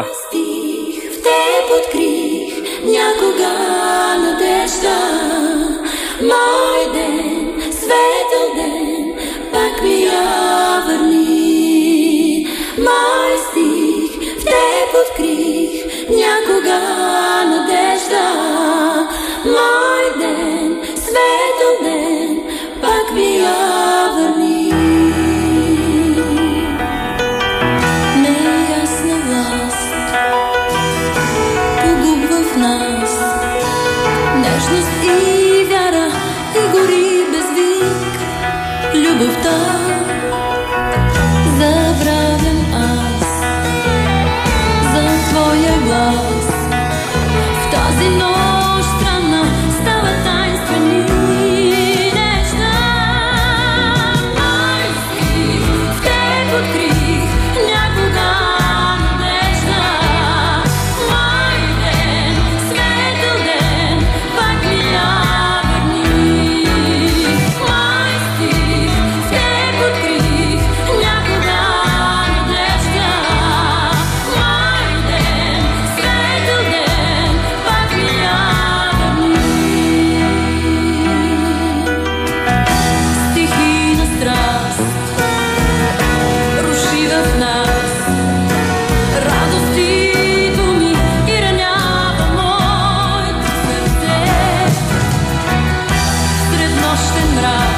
Аз бих в теб открих някога надежда. Мой ден, светъл ден, пак ми я върни. Мой стих в теб открих някога надежда. нежность и Nacht.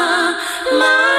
my